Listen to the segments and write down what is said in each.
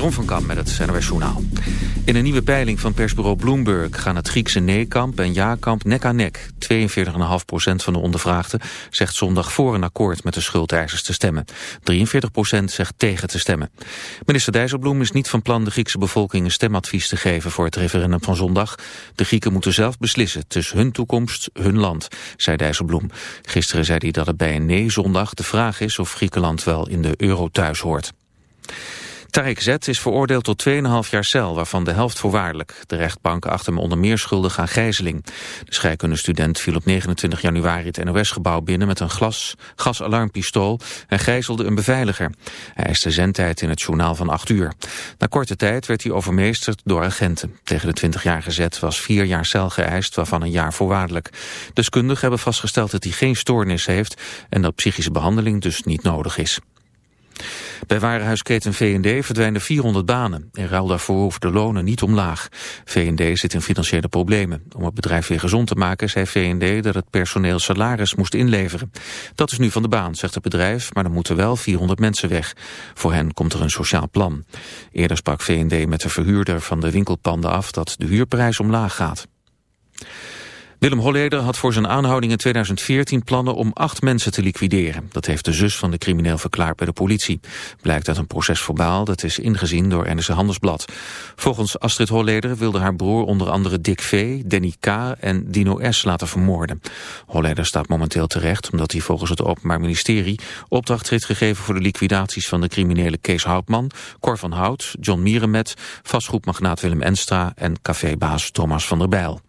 Jeroen van Kam met het NOS Journaal. In een nieuwe peiling van persbureau Bloomberg gaan het Griekse nee-kamp en ja-kamp nek aan nek. 42,5% van de ondervraagden zegt zondag voor een akkoord met de schuldeisers te stemmen. 43% zegt tegen te stemmen. Minister Dijsselbloem is niet van plan de Griekse bevolking een stemadvies te geven voor het referendum van zondag. De Grieken moeten zelf beslissen tussen hun toekomst, hun land, zei Dijsselbloem. Gisteren zei hij dat het bij een nee zondag de vraag is of Griekenland wel in de euro thuis hoort. Tarek Z is veroordeeld tot 2,5 jaar cel, waarvan de helft voorwaardelijk. De rechtbank achter hem onder meer schuldig aan gijzeling. De scheikundestudent viel op 29 januari het NOS-gebouw binnen met een glas, gasalarmpistool en gijzelde een beveiliger. Hij eiste zendtijd in het journaal van 8 uur. Na korte tijd werd hij overmeesterd door agenten. Tegen de 20-jarige Z was 4 jaar cel geëist, waarvan een jaar voorwaardelijk. Deskundigen hebben vastgesteld dat hij geen stoornis heeft en dat psychische behandeling dus niet nodig is. Bij warenhuisketen V&D verdwijnen 400 banen. In ruil daarvoor hoeven de lonen niet omlaag. V&D zit in financiële problemen. Om het bedrijf weer gezond te maken zei V&D dat het personeel salaris moest inleveren. Dat is nu van de baan, zegt het bedrijf, maar er moeten wel 400 mensen weg. Voor hen komt er een sociaal plan. Eerder sprak V&D met de verhuurder van de winkelpanden af dat de huurprijs omlaag gaat. Willem Holleder had voor zijn aanhouding in 2014 plannen om acht mensen te liquideren. Dat heeft de zus van de crimineel verklaard bij de politie. Blijkt uit een proces verbaal dat is ingezien door NRC Handelsblad. Volgens Astrid Holleder wilde haar broer onder andere Dick V, Danny K en Dino S laten vermoorden. Holleder staat momenteel terecht omdat hij volgens het Openbaar Ministerie opdracht heeft gegeven voor de liquidaties van de criminele Kees Houtman, Cor van Hout, John Mierenmet, vastgoedmagnaat Willem Enstra en cafébaas Thomas van der Bijl.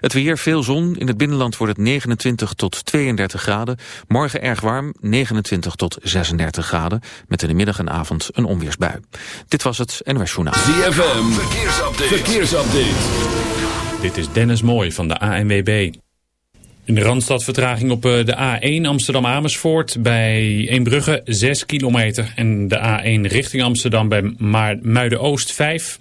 Het weer, veel zon. In het binnenland wordt het 29 tot 32 graden. Morgen erg warm, 29 tot 36 graden. Met in de middag en avond een onweersbui. Dit was het NOS Journaal. ZFM, verkeersupdate. verkeersupdate. Dit is Dennis Mooij van de ANWB. In de Randstad vertraging op eh, de A1 Amsterdam-Amersfoort bij Eembrugge 6 kilometer. En de A1 richting Amsterdam bij Muiden-Oost 5.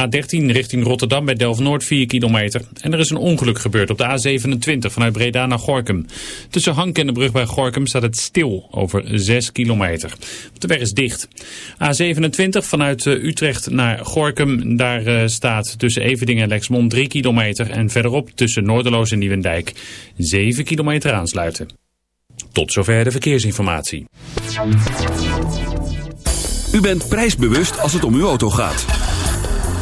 A13 richting Rotterdam bij Delft-Noord 4 kilometer. En er is een ongeluk gebeurd op de A27 vanuit Breda naar Gorkum. Tussen Hank en de brug bij Gorkum staat het stil over 6 kilometer. De weg is dicht. A27 vanuit eh, Utrecht naar Gorkum. Daar uh, staat tussen Evedingen en Lexmond 3 kilometer. En verderop tussen Noorderloos en Nieuwendijk 7 kilometer aansluiten. Tot zover de verkeersinformatie. U bent prijsbewust als het om uw auto gaat.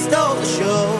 stole the show.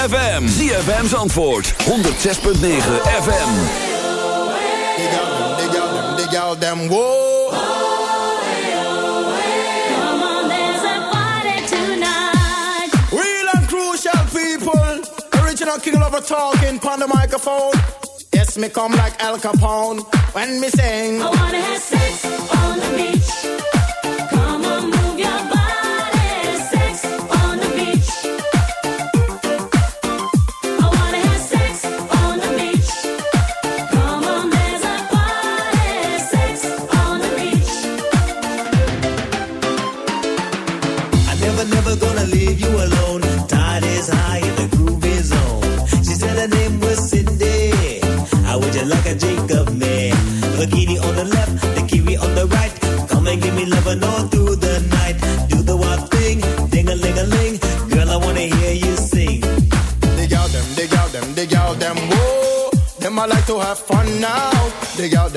ZFM. ZFM's antwoord. 106.9 FM. Dig out them, dig out them, dig out them. Whoa. King Lover talking on the microphone. Yes, me come like Al Capone when me sing. I wanna have.